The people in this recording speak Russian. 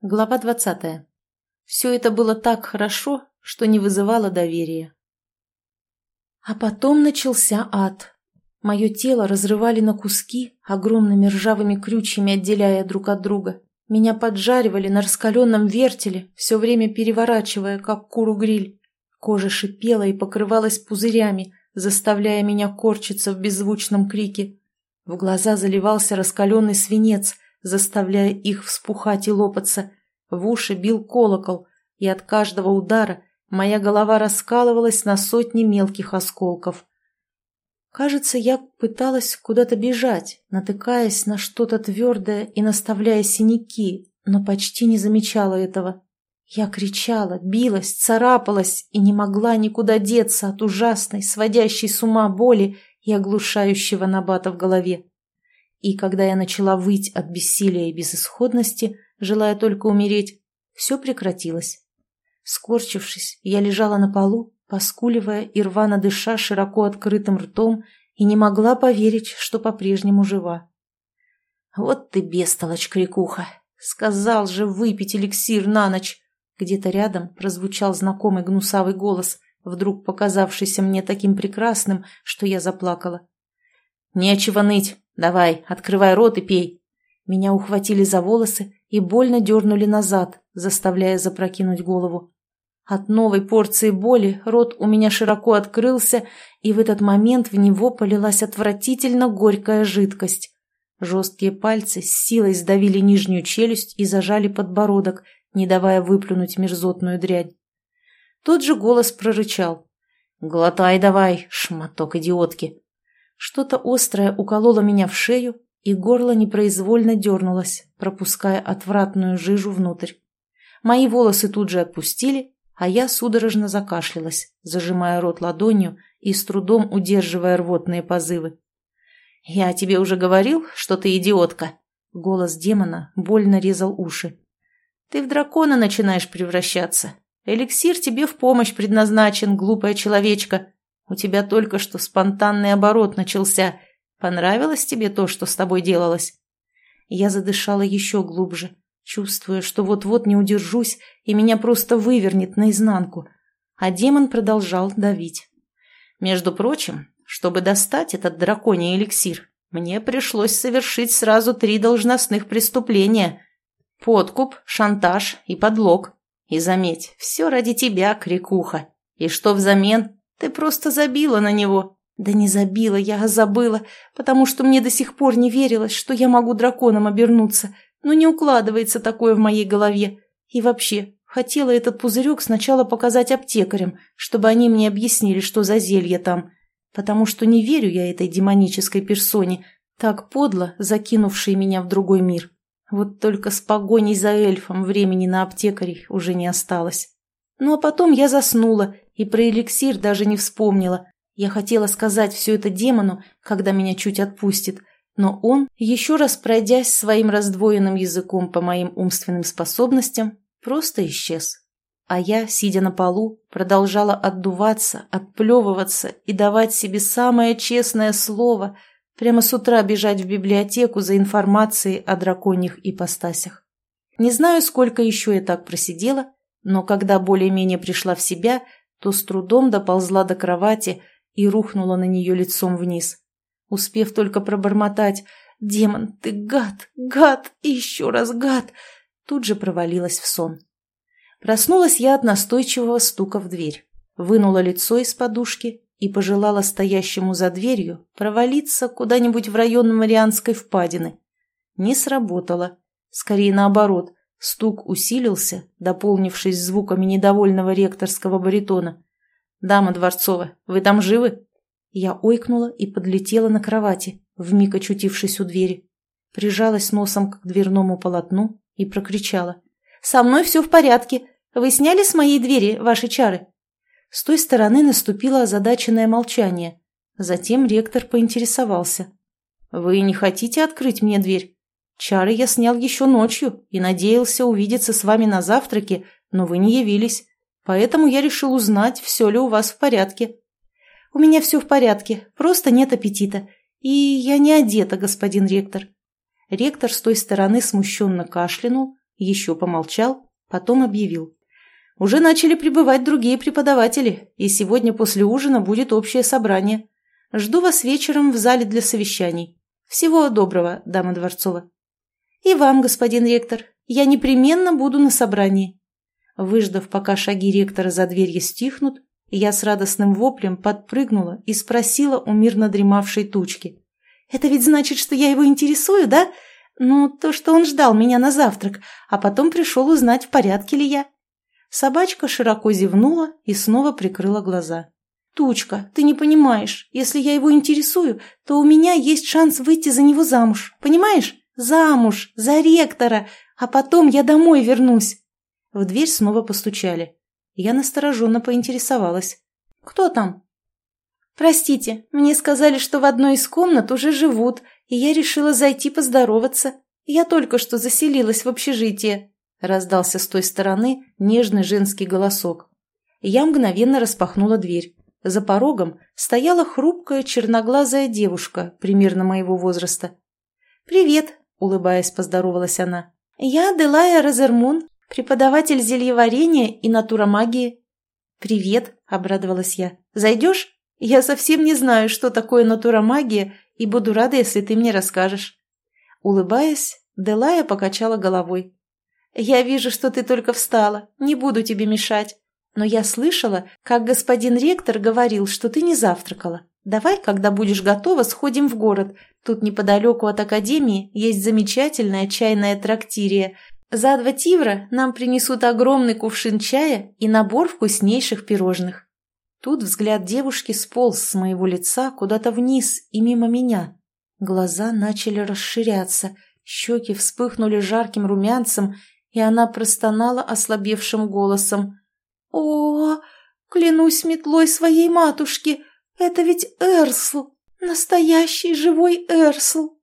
Глава двадцатая. Все это было так хорошо, что не вызывало доверия. А потом начался ад. Мое тело разрывали на куски, огромными ржавыми крючьями отделяя друг от друга. Меня поджаривали на раскаленном вертеле, все время переворачивая, как куру-гриль. Кожа шипела и покрывалась пузырями, заставляя меня корчиться в беззвучном крике. В глаза заливался раскаленный свинец – заставляя их вспухать и лопаться. В уши бил колокол, и от каждого удара моя голова раскалывалась на сотни мелких осколков. Кажется, я пыталась куда-то бежать, натыкаясь на что-то твердое и наставляя синяки, но почти не замечала этого. Я кричала, билась, царапалась и не могла никуда деться от ужасной, сводящей с ума боли и оглушающего набата в голове. И когда я начала выть от бессилия и безысходности, желая только умереть, все прекратилось. Скорчившись, я лежала на полу, поскуливая и рвано дыша широко открытым ртом, и не могла поверить, что по-прежнему жива. «Вот ты бестолочь, крикуха! Сказал же выпить эликсир на ночь!» Где-то рядом прозвучал знакомый гнусавый голос, вдруг показавшийся мне таким прекрасным, что я заплакала. «Нечего ныть! «Давай, открывай рот и пей». Меня ухватили за волосы и больно дернули назад, заставляя запрокинуть голову. От новой порции боли рот у меня широко открылся, и в этот момент в него полилась отвратительно горькая жидкость. Жесткие пальцы с силой сдавили нижнюю челюсть и зажали подбородок, не давая выплюнуть мерзотную дрянь. Тот же голос прорычал. «Глотай давай, шматок идиотки!» Что-то острое укололо меня в шею, и горло непроизвольно дернулось, пропуская отвратную жижу внутрь. Мои волосы тут же отпустили, а я судорожно закашлялась, зажимая рот ладонью и с трудом удерживая рвотные позывы. «Я тебе уже говорил, что ты идиотка!» Голос демона больно резал уши. «Ты в дракона начинаешь превращаться. Эликсир тебе в помощь предназначен, глупая человечка. У тебя только что спонтанный оборот начался. Понравилось тебе то, что с тобой делалось?» Я задышала еще глубже, чувствуя, что вот-вот не удержусь, и меня просто вывернет наизнанку. А демон продолжал давить. «Между прочим, чтобы достать этот драконий эликсир, мне пришлось совершить сразу три должностных преступления. Подкуп, шантаж и подлог. И заметь, все ради тебя, крикуха. И что взамен? Ты просто забила на него. Да не забила я, а забыла, потому что мне до сих пор не верилось, что я могу драконом обернуться. Но не укладывается такое в моей голове. И вообще, хотела этот пузырек сначала показать аптекарям, чтобы они мне объяснили, что за зелье там. Потому что не верю я этой демонической персоне, так подло закинувшей меня в другой мир. Вот только с погоней за эльфом времени на аптекарей уже не осталось. Ну а потом я заснула и про эликсир даже не вспомнила. Я хотела сказать все это демону, когда меня чуть отпустит, но он, еще раз пройдясь своим раздвоенным языком по моим умственным способностям, просто исчез. А я, сидя на полу, продолжала отдуваться, отплевываться и давать себе самое честное слово, прямо с утра бежать в библиотеку за информацией о драконьих ипостасях. Не знаю, сколько еще я так просидела, но когда более-менее пришла в себя – то с трудом доползла до кровати и рухнула на нее лицом вниз, успев только пробормотать «Демон, ты гад, гад еще раз гад!» тут же провалилась в сон. Проснулась я от настойчивого стука в дверь, вынула лицо из подушки и пожелала стоящему за дверью провалиться куда-нибудь в район Марианской впадины. Не сработало. Скорее наоборот, Стук усилился, дополнившись звуками недовольного ректорского баритона. «Дама Дворцова, вы там живы?» Я ойкнула и подлетела на кровати, вмиг очутившись у двери. Прижалась носом к дверному полотну и прокричала. «Со мной все в порядке. Вы сняли с моей двери ваши чары?» С той стороны наступило озадаченное молчание. Затем ректор поинтересовался. «Вы не хотите открыть мне дверь?» Чары я снял еще ночью и надеялся увидеться с вами на завтраке, но вы не явились. Поэтому я решил узнать, все ли у вас в порядке. У меня все в порядке, просто нет аппетита. И я не одета, господин ректор. Ректор с той стороны смущенно кашлянул Еще помолчал, потом объявил. Уже начали прибывать другие преподаватели, и сегодня после ужина будет общее собрание. Жду вас вечером в зале для совещаний. Всего доброго, дама Дворцова. И вам, господин ректор, я непременно буду на собрании. Выждав, пока шаги ректора за дверью стихнут, я с радостным воплем подпрыгнула и спросила у мирно дремавшей тучки. «Это ведь значит, что я его интересую, да? Ну, то, что он ждал меня на завтрак, а потом пришел узнать, в порядке ли я». Собачка широко зевнула и снова прикрыла глаза. «Тучка, ты не понимаешь, если я его интересую, то у меня есть шанс выйти за него замуж, понимаешь? Замуж, за ректора, а потом я домой вернусь». В дверь снова постучали. Я настороженно поинтересовалась. «Кто там?» «Простите, мне сказали, что в одной из комнат уже живут, и я решила зайти поздороваться. Я только что заселилась в общежитие», — раздался с той стороны нежный женский голосок. Я мгновенно распахнула дверь. За порогом стояла хрупкая черноглазая девушка примерно моего возраста. «Привет», — улыбаясь, поздоровалась она. «Я Делая Розермун, преподаватель зельеварения и натуромагии». «Привет», — обрадовалась я. «Зайдешь? Я совсем не знаю, что такое натуромагия, и буду рада, если ты мне расскажешь». Улыбаясь, Делая покачала головой. «Я вижу, что ты только встала. Не буду тебе мешать. Но я слышала, как господин ректор говорил, что ты не завтракала. Давай, когда будешь готова, сходим в город. Тут неподалеку от академии есть замечательная чайная трактирия. За два тивра нам принесут огромный кувшин чая и набор вкуснейших пирожных. Тут взгляд девушки сполз с моего лица куда-то вниз и мимо меня. Глаза начали расширяться, щеки вспыхнули жарким румянцем, и она простонала ослабевшим голосом. «О, клянусь метлой своей матушки, это ведь Эрсл, настоящий живой Эрсл!»